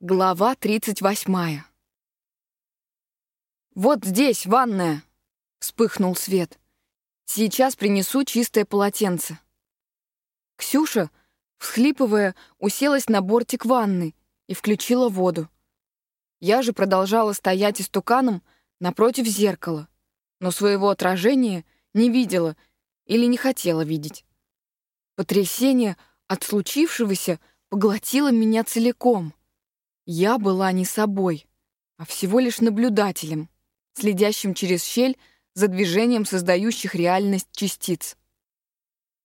Глава 38. «Вот здесь, ванная!» — вспыхнул свет. «Сейчас принесу чистое полотенце». Ксюша, всхлипывая, уселась на бортик ванны и включила воду. Я же продолжала стоять истуканом напротив зеркала, но своего отражения не видела или не хотела видеть. Потрясение от случившегося поглотило меня целиком — я была не собой, а всего лишь наблюдателем, следящим через щель за движением создающих реальность частиц.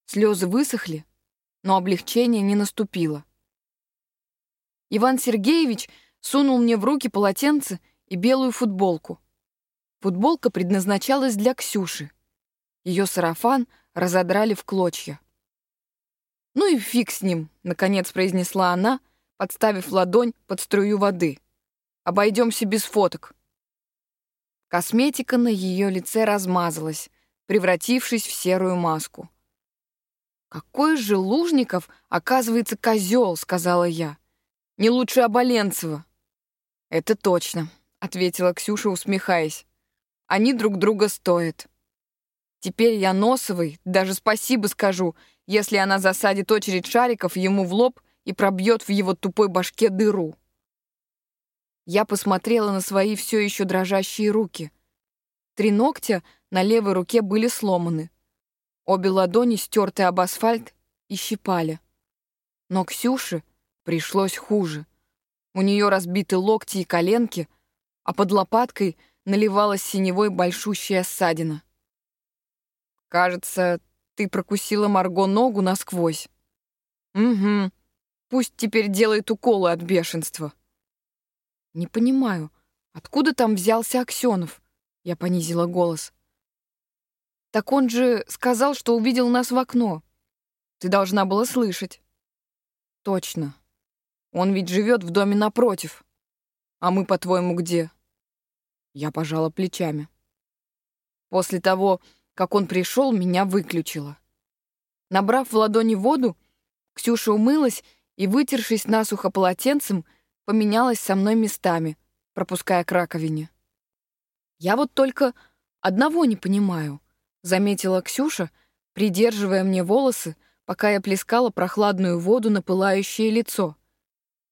Слезы высохли, но облегчение не наступило. Иван Сергеевич сунул мне в руки полотенце и белую футболку. Футболка предназначалась для Ксюши. Ее сарафан разодрали в клочья. «Ну и фиг с ним», — наконец произнесла она, — подставив ладонь под струю воды. «Обойдемся без фоток». Косметика на ее лице размазалась, превратившись в серую маску. «Какой же Лужников, оказывается, козел», — сказала я. «Не лучше Оболенцева». «Это точно», — ответила Ксюша, усмехаясь. «Они друг друга стоят». Теперь я Носовой даже спасибо скажу, если она засадит очередь шариков ему в лоб и пробьет в его тупой башке дыру. Я посмотрела на свои все еще дрожащие руки. Три ногтя на левой руке были сломаны. Обе ладони стерты об асфальт и щипали. Но Ксюше пришлось хуже. У нее разбиты локти и коленки, а под лопаткой наливалась синевой большущая ссадина. «Кажется, ты прокусила Марго ногу насквозь». «Угу», Пусть теперь делает уколы от бешенства. Не понимаю, откуда там взялся Аксенов? Я понизила голос. Так он же сказал, что увидел нас в окно. Ты должна была слышать. Точно. Он ведь живет в доме напротив. А мы, по-твоему, где? Я пожала плечами. После того, как он пришел, меня выключило. Набрав в ладони воду, Ксюша умылась и, вытершись насухо полотенцем, поменялась со мной местами, пропуская к раковине. «Я вот только одного не понимаю», — заметила Ксюша, придерживая мне волосы, пока я плескала прохладную воду на пылающее лицо.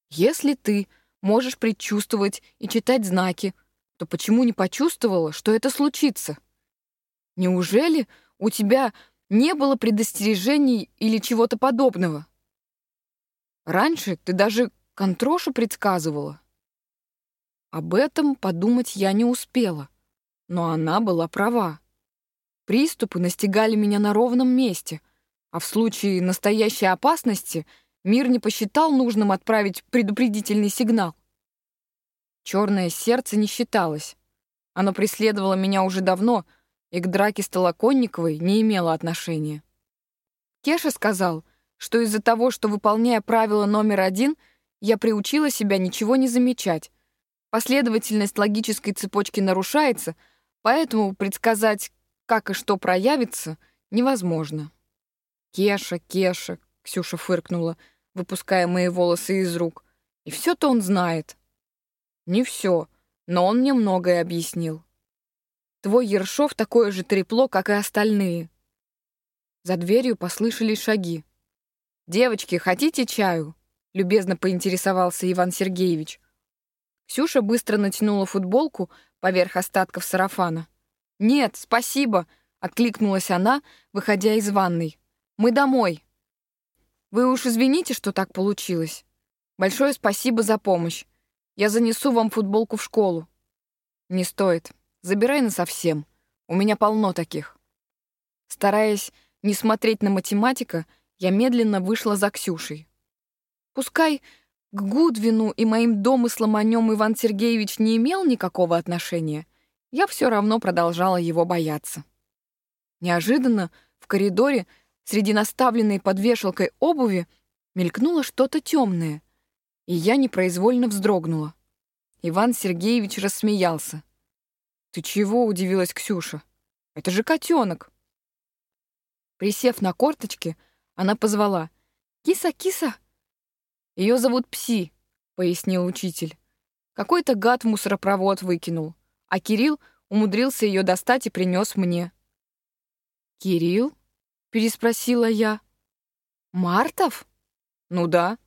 «Если ты можешь предчувствовать и читать знаки, то почему не почувствовала, что это случится? Неужели у тебя не было предостережений или чего-то подобного?» Раньше ты даже контрошу предсказывала. Об этом подумать я не успела, но она была права. Приступы настигали меня на ровном месте, а в случае настоящей опасности мир не посчитал нужным отправить предупредительный сигнал. Черное сердце не считалось. Оно преследовало меня уже давно и к драке с Толоконниковой не имело отношения. Кеша сказал, что из-за того, что, выполняя правило номер один, я приучила себя ничего не замечать. Последовательность логической цепочки нарушается, поэтому предсказать, как и что проявится, невозможно. «Кеша, Кеша», — Ксюша фыркнула, выпуская мои волосы из рук. «И все-то он знает». «Не все, но он мне многое объяснил. Твой Ершов такое же трепло, как и остальные». За дверью послышались шаги. «Девочки, хотите чаю?» — любезно поинтересовался Иван Сергеевич. Ксюша быстро натянула футболку поверх остатков сарафана. «Нет, спасибо», — откликнулась она, выходя из ванной. «Мы домой». «Вы уж извините, что так получилось. Большое спасибо за помощь. Я занесу вам футболку в школу». «Не стоит. Забирай насовсем. У меня полно таких». Стараясь не смотреть на математика, я медленно вышла за Ксюшей. Пускай к Гудвину и моим домыслам о нем Иван Сергеевич не имел никакого отношения, я все равно продолжала его бояться. Неожиданно в коридоре среди наставленной под вешалкой обуви мелькнуло что-то темное, и я непроизвольно вздрогнула. Иван Сергеевич рассмеялся. «Ты чего?» — удивилась Ксюша. «Это же котенок!» Присев на корточки, она позвала. «Киса, киса!» «Ее зовут Пси», — пояснил учитель. Какой-то гад мусоропровод выкинул, а Кирилл умудрился ее достать и принес мне. «Кирилл?» — переспросила я. «Мартов?» «Ну да.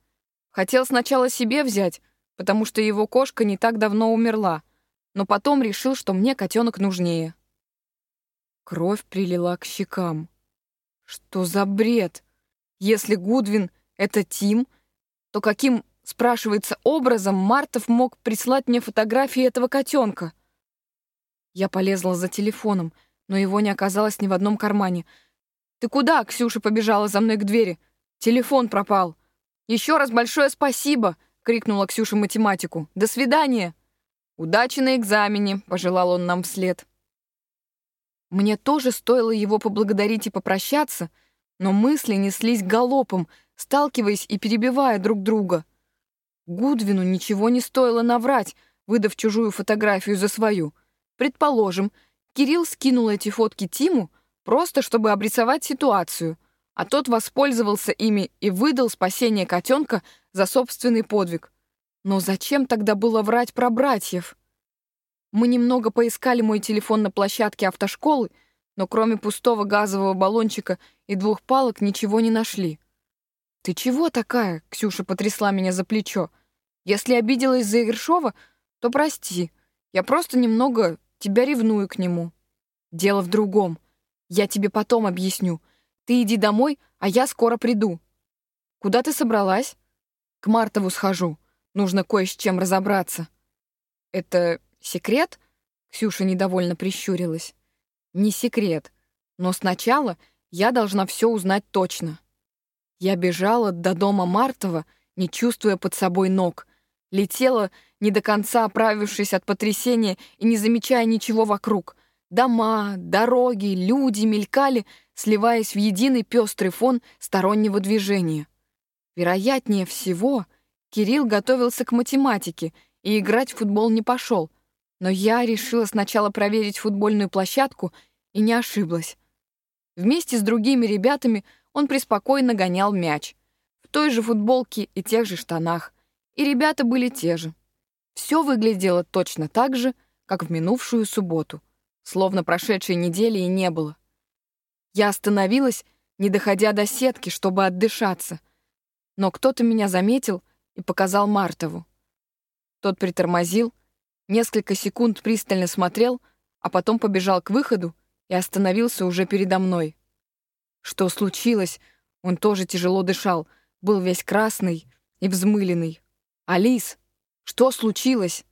Хотел сначала себе взять, потому что его кошка не так давно умерла, но потом решил, что мне котенок нужнее». Кровь прилила к щекам. «Что за бред? Если Гудвин — это Тим, то каким, спрашивается, образом Мартов мог прислать мне фотографии этого котенка?» Я полезла за телефоном, но его не оказалось ни в одном кармане. «Ты куда?» — Ксюша побежала за мной к двери. «Телефон пропал». «Еще раз большое спасибо!» — крикнула Ксюша математику. «До свидания!» «Удачи на экзамене!» — пожелал он нам вслед. Мне тоже стоило его поблагодарить и попрощаться, но мысли неслись галопом, сталкиваясь и перебивая друг друга. Гудвину ничего не стоило наврать, выдав чужую фотографию за свою — Предположим, Кирилл скинул эти фотки Тиму просто чтобы обрисовать ситуацию, а тот воспользовался ими и выдал спасение котенка за собственный подвиг. Но зачем тогда было врать про братьев? Мы немного поискали мой телефон на площадке автошколы, но кроме пустого газового баллончика и двух палок ничего не нашли. «Ты чего такая?» — Ксюша потрясла меня за плечо. «Если обиделась за Ершова, то прости. Я просто немного тебя ревную к нему. Дело в другом. Я тебе потом объясню. Ты иди домой, а я скоро приду. Куда ты собралась? К Мартову схожу. Нужно кое с чем разобраться. Это секрет? Ксюша недовольно прищурилась. Не секрет. Но сначала я должна все узнать точно. Я бежала до дома Мартова, не чувствуя под собой ног. Летела не до конца оправившись от потрясения и не замечая ничего вокруг. Дома, дороги, люди мелькали, сливаясь в единый пестрый фон стороннего движения. Вероятнее всего, Кирилл готовился к математике и играть в футбол не пошел, но я решила сначала проверить футбольную площадку и не ошиблась. Вместе с другими ребятами он преспокойно гонял мяч. В той же футболке и тех же штанах. И ребята были те же. Все выглядело точно так же, как в минувшую субботу, словно прошедшей недели и не было. Я остановилась, не доходя до сетки, чтобы отдышаться, но кто-то меня заметил и показал Мартову. Тот притормозил, несколько секунд пристально смотрел, а потом побежал к выходу и остановился уже передо мной. Что случилось? Он тоже тяжело дышал, был весь красный и взмыленный. «Алис!» Что случилось?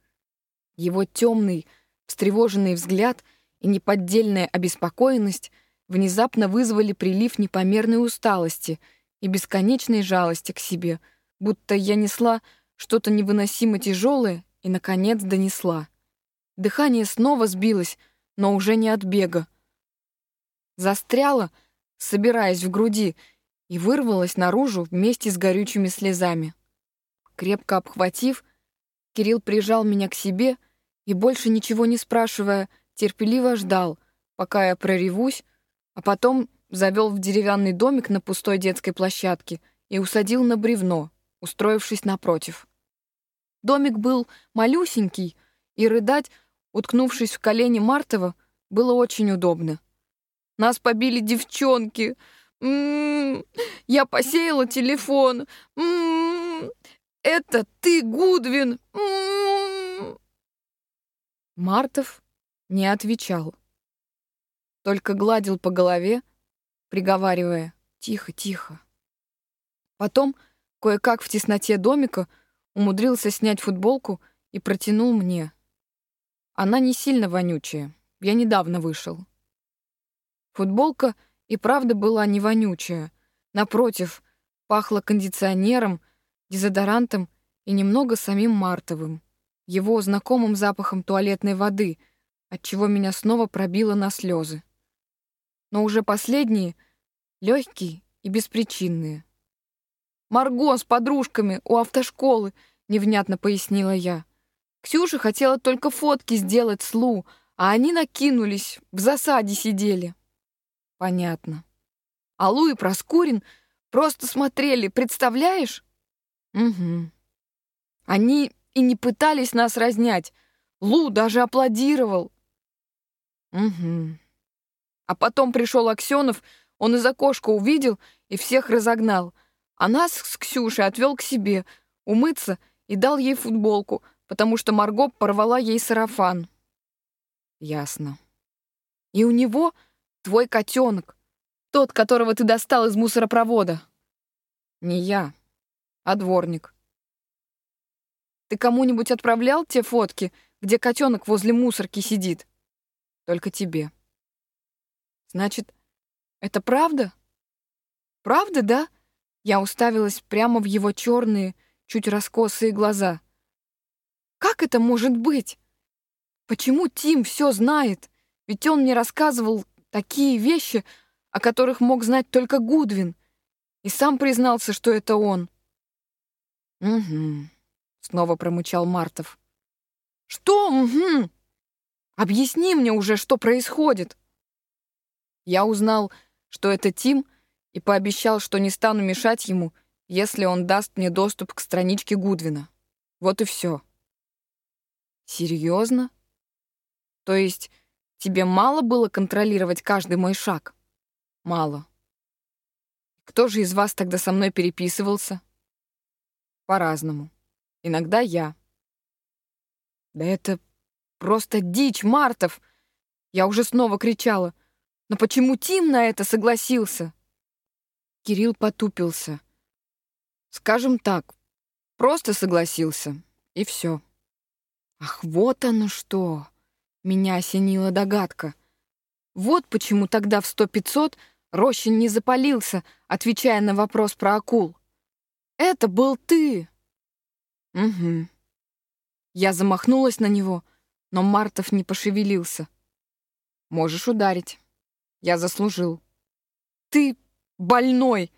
Его темный, встревоженный взгляд и неподдельная обеспокоенность внезапно вызвали прилив непомерной усталости и бесконечной жалости к себе, будто я несла что-то невыносимо тяжелое и, наконец, донесла. Дыхание снова сбилось, но уже не от бега. Застряло, собираясь в груди, и вырвалось наружу вместе с горючими слезами. Крепко обхватив, Кирилл прижал меня к себе и, больше ничего не спрашивая, терпеливо ждал, пока я проревусь, а потом завел в деревянный домик на пустой детской площадке и усадил на бревно, устроившись напротив. Домик был малюсенький, и рыдать, уткнувшись в колени Мартова, было очень удобно. Нас побили девчонки. М -м -м, я посеяла телефон. М -м, это ты, Гудвин! М -м -м. Мартов не отвечал. Только гладил по голове, приговаривая «Тихо, тихо». Потом, кое-как в тесноте домика, умудрился снять футболку и протянул мне. Она не сильно вонючая, я недавно вышел. Футболка и правда была не вонючая. Напротив, пахло кондиционером — дезодорантом и немного самим Мартовым, его знакомым запахом туалетной воды, отчего меня снова пробило на слезы. Но уже последние — легкие и беспричинные. «Марго с подружками у автошколы», — невнятно пояснила я. Ксюша хотела только фотки сделать с Лу, а они накинулись, в засаде сидели. Понятно. А Лу и Проскурин просто смотрели, представляешь? Угу. Они и не пытались нас разнять. Лу даже аплодировал. Угу. А потом пришел Аксенов, он из окошка увидел и всех разогнал. А нас с Ксюшей отвел к себе, умыться и дал ей футболку, потому что Марго порвала ей сарафан. Ясно. И у него твой котенок, тот, которого ты достал из мусоропровода. Не я, а дворник. Ты кому-нибудь отправлял те фотки, где котенок возле мусорки сидит? Только тебе. Значит, это правда? Правда, да? Я уставилась прямо в его черные, чуть раскосые глаза. Как это может быть? Почему Тим все знает? Ведь он мне рассказывал такие вещи, о которых мог знать только Гудвин, и сам признался, что это он. «Угу», — снова промычал Мартов. «Что «угу»? Объясни мне уже, что происходит». Я узнал, что это Тим, и пообещал, что не стану мешать ему, если он даст мне доступ к страничке Гудвина. Вот и все. Серьезно? То есть тебе мало было контролировать каждый мой шаг? Мало. Кто же из вас тогда со мной переписывался? По-разному. Иногда я. Да это просто дичь, Мартов! Я уже снова кричала. Но почему Тим на это согласился? Кирилл потупился. Скажем так, просто согласился, и все. Ах, вот оно что! Меня осенила догадка. Вот почему тогда в сто-пятьсот Рощин не запалился, отвечая на вопрос про акул. «Это был ты!» «Угу». Я замахнулась на него, но Мартов не пошевелился. «Можешь ударить. Я заслужил». «Ты больной!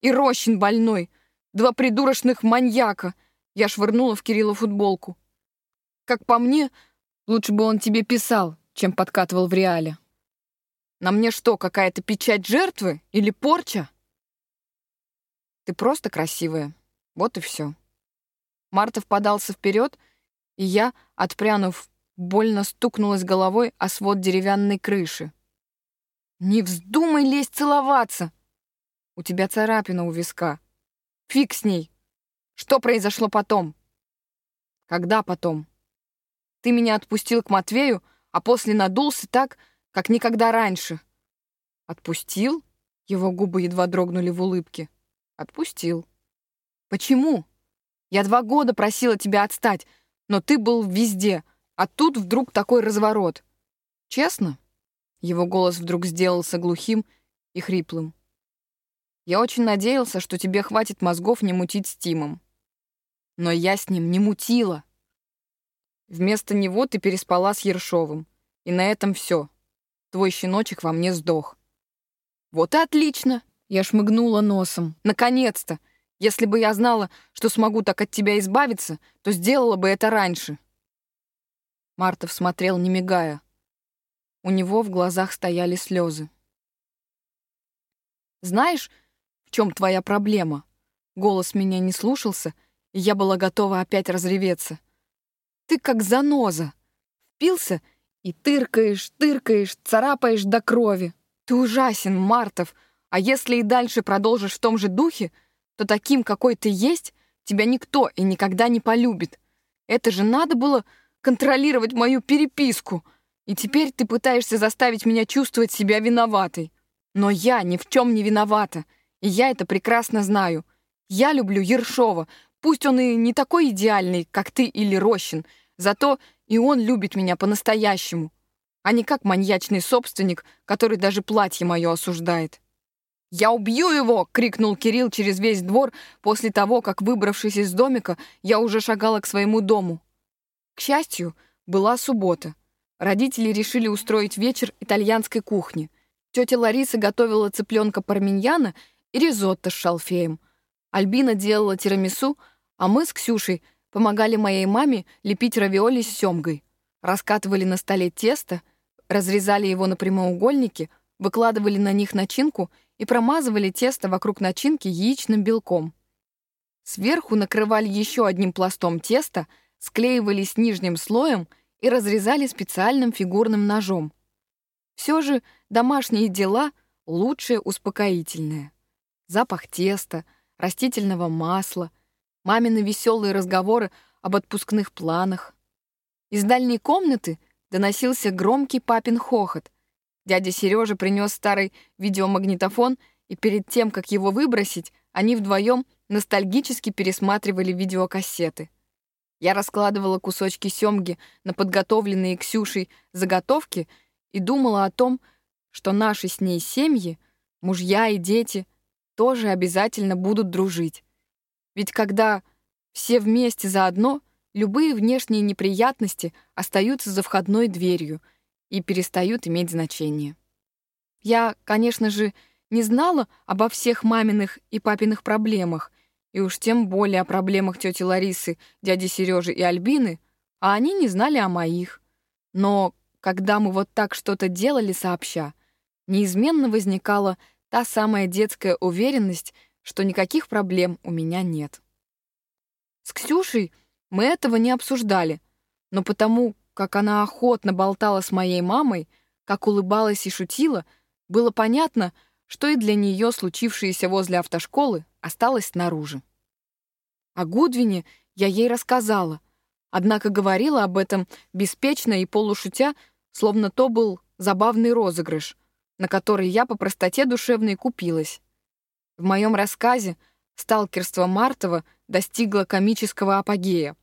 И Рощин больной! Два придурочных маньяка!» Я швырнула в Кирилла футболку. Как по мне, лучше бы он тебе писал, чем подкатывал в реале. На мне что, какая-то печать жертвы или порча? Ты просто красивая. Вот и все. Мартов подался вперед, и я, отпрянув, больно стукнулась головой о свод деревянной крыши. «Не вздумай лезть целоваться! У тебя царапина у виска. Фиг с ней! Что произошло потом?» «Когда потом?» Ты меня отпустил к Матвею, а после надулся так, как никогда раньше. Отпустил? Его губы едва дрогнули в улыбке. Отпустил. Почему? Я два года просила тебя отстать, но ты был везде, а тут вдруг такой разворот. Честно? Его голос вдруг сделался глухим и хриплым. Я очень надеялся, что тебе хватит мозгов не мутить с Тимом. Но я с ним не мутила. Вместо него ты переспала с Ершовым. И на этом все. Твой щеночек во мне сдох. Вот и отлично. Я шмыгнула носом. Наконец-то. Если бы я знала, что смогу так от тебя избавиться, то сделала бы это раньше. Мартов смотрел, не мигая. У него в глазах стояли слезы. «Знаешь, чем твоя проблема?» Голос меня не слушался, и я была готова опять разреветься. Ты как заноза. Впился и тыркаешь, тыркаешь, царапаешь до крови. Ты ужасен, Мартов. А если и дальше продолжишь в том же духе, то таким, какой ты есть, тебя никто и никогда не полюбит. Это же надо было контролировать мою переписку. И теперь ты пытаешься заставить меня чувствовать себя виноватой. Но я ни в чем не виновата, я это прекрасно знаю. Я люблю Ершова, Пусть он и не такой идеальный, как ты или Рощин, зато и он любит меня по-настоящему, а не как маньячный собственник, который даже платье мое осуждает. «Я убью его!» — крикнул Кирилл через весь двор после того, как, выбравшись из домика, я уже шагала к своему дому. К счастью, была суббота. Родители решили устроить вечер итальянской кухни. Тетя Лариса готовила цыпленка парминьяна и ризотто с шалфеем. Альбина делала тирамису, а мы с Ксюшей помогали моей маме лепить равиоли с семгой. Раскатывали на столе тесто, разрезали его на прямоугольники, выкладывали на них начинку и промазывали тесто вокруг начинки яичным белком. Сверху накрывали еще одним пластом теста, склеивали с нижним слоем и разрезали специальным фигурным ножом. Все же домашние дела — лучшее успокоительное. Запах теста, растительного масла, мамины веселые разговоры об отпускных планах. Из дальней комнаты доносился громкий папин хохот. Дядя Сережа принес старый видеомагнитофон, и перед тем, как его выбросить, они вдвоем ностальгически пересматривали видеокассеты. Я раскладывала кусочки семги на подготовленные Ксюшей заготовки и думала о том, что наши с ней семьи, мужья и дети, тоже обязательно будут дружить. Ведь когда все вместе заодно, любые внешние неприятности остаются за входной дверью и перестают иметь значение. Я, конечно же, не знала обо всех маминых и папиных проблемах, и уж тем более о проблемах тети Ларисы, дяди Сережи и Альбины, а они не знали о моих. Но когда мы вот так что-то делали сообща, неизменно возникала та самая детская уверенность, что никаких проблем у меня нет. С Ксюшей мы этого не обсуждали, но потому, как она охотно болтала с моей мамой, как улыбалась и шутила, было понятно, что и для нее случившееся возле автошколы осталось снаружи. О Гудвине я ей рассказала, однако говорила об этом беспечно и полушутя, словно то был забавный розыгрыш, на который я по простоте душевной купилась. В моем рассказе сталкерство Мартова достигло комического апогея,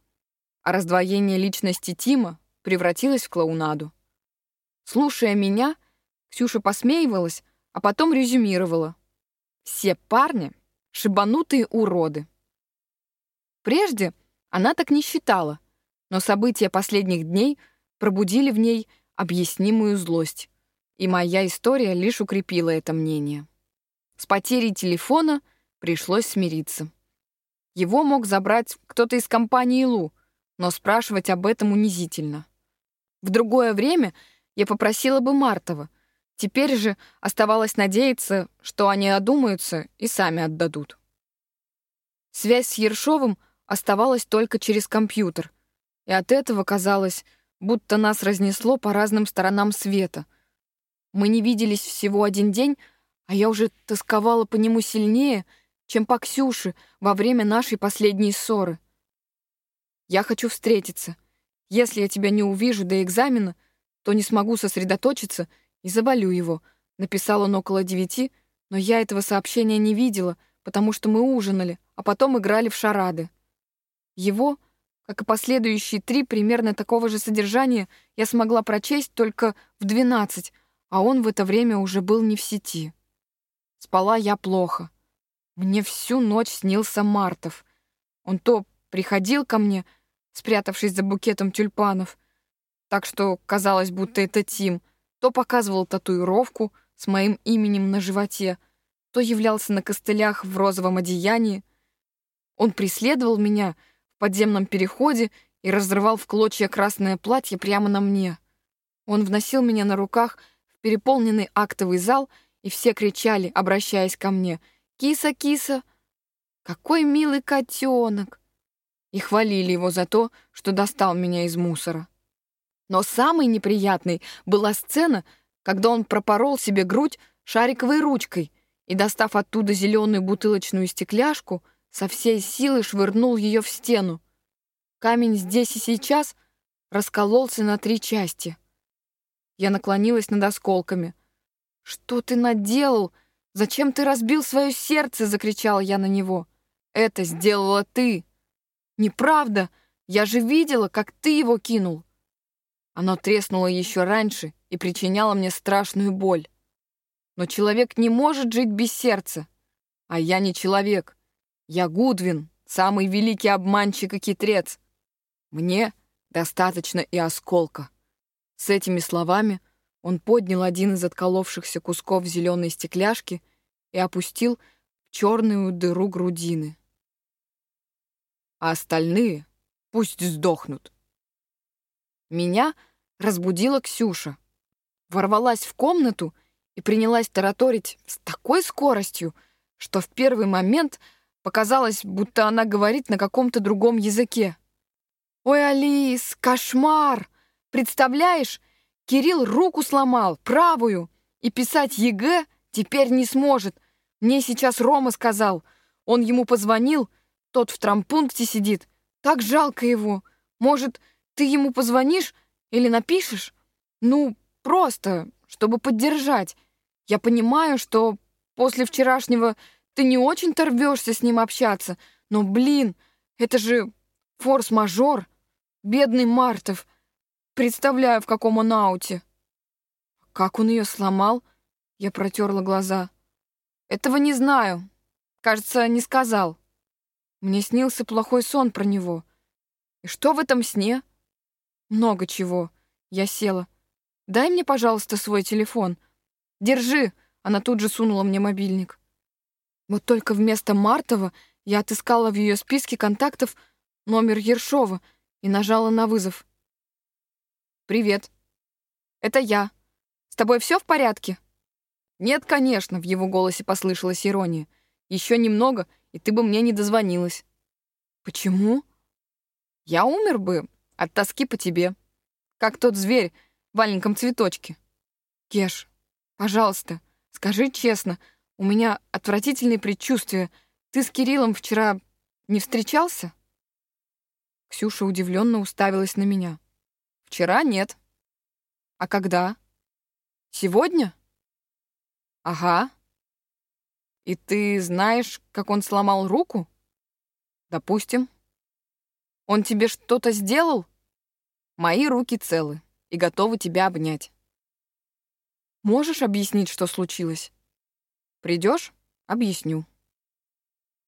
а раздвоение личности Тима превратилось в клоунаду. Слушая меня, Ксюша посмеивалась, а потом резюмировала. «Все парни — шибанутые уроды». Прежде она так не считала, но события последних дней пробудили в ней объяснимую злость, и моя история лишь укрепила это мнение. С потерей телефона пришлось смириться. Его мог забрать кто-то из компании Лу, но спрашивать об этом унизительно. В другое время я попросила бы Мартова. Теперь же оставалось надеяться, что они одумаются и сами отдадут. Связь с Ершовым оставалась только через компьютер, и от этого казалось, будто нас разнесло по разным сторонам света. Мы не виделись всего один день, а я уже тосковала по нему сильнее, чем по Ксюше во время нашей последней ссоры. Я хочу встретиться. Если я тебя не увижу до экзамена, то не смогу сосредоточиться и заболю его. Написал он около девяти, но я этого сообщения не видела, потому что мы ужинали, а потом играли в шарады. Его, как и последующие три примерно такого же содержания, я смогла прочесть только в двенадцать, а он в это время уже был не в сети. Спала я плохо. Мне всю ночь снился Мартов. Он то приходил ко мне, спрятавшись за букетом тюльпанов, так что казалось, будто это Тим, то показывал татуировку с моим именем на животе, то являлся на костылях в розовом одеянии. Он преследовал меня в подземном переходе и разрывал в клочья красное платье прямо на мне. Он вносил меня на руках переполненный актовый зал, и все кричали, обращаясь ко мне, «Киса, киса! Какой милый котенок!» и хвалили его за то, что достал меня из мусора. Но самой неприятной была сцена, когда он пропорол себе грудь шариковой ручкой и, достав оттуда зеленую бутылочную стекляшку, со всей силы швырнул ее в стену. Камень здесь и сейчас раскололся на три части. Я наклонилась над осколками. «Что ты наделал? Зачем ты разбил свое сердце?» — закричала я на него. «Это сделала ты!» «Неправда! Я же видела, как ты его кинул!» Оно треснуло еще раньше и причиняло мне страшную боль. Но человек не может жить без сердца. А я не человек. Я Гудвин, самый великий обманщик и хитрец. Мне достаточно и осколка. С этими словами он поднял один из отколовшихся кусков зеленой стекляшки и опустил в черную дыру грудины а остальные пусть сдохнут. Меня разбудила Ксюша. Ворвалась в комнату и принялась тараторить с такой скоростью, что в первый момент Показалось, будто она говорит на каком-то другом языке. «Ой, Алис, кошмар! Представляешь, Кирилл руку сломал, правую, и писать ЕГЭ теперь не сможет. Мне сейчас Рома сказал. Он ему позвонил, тот в травмпункте сидит. Так жалко его. Может, ты ему позвонишь или напишешь? Ну, просто, чтобы поддержать. Я понимаю, что после вчерашнего ты не очень-то рвешься с ним общаться, но, блин, это же форс-мажор. Бедный Мартов. Представляю, в каком он ауте. Как он ее сломал? Я протерла глаза. Этого не знаю. Кажется, не сказал. Мне снился плохой сон про него. И что в этом сне? Много чего. Я села. Дай мне, пожалуйста, свой телефон. Держи. Она тут же сунула мне мобильник. Вот только вместо Мартова я отыскала в ее списке контактов номер Ершова и нажала на вызов. «Привет. Это я. С тобой все в порядке?» «Нет, конечно», — в его голосе послышалась ирония. «Еще немного, и ты бы мне не дозвонилась». «Почему?» «Я умер бы от тоски по тебе, как тот зверь в маленьком цветочке». «Кеш, пожалуйста, скажи честно, у меня отвратительные предчувствия. Ты с Кириллом вчера не встречался?» Ксюша удивленно уставилась на меня. «Вчера нет». «А когда?» «Сегодня?» «Ага». «И ты знаешь, как он сломал руку?» «Допустим». «Он тебе что-то сделал?» «Мои руки целы и готовы тебя обнять». «Можешь объяснить, что случилось?» Придешь? Объясню.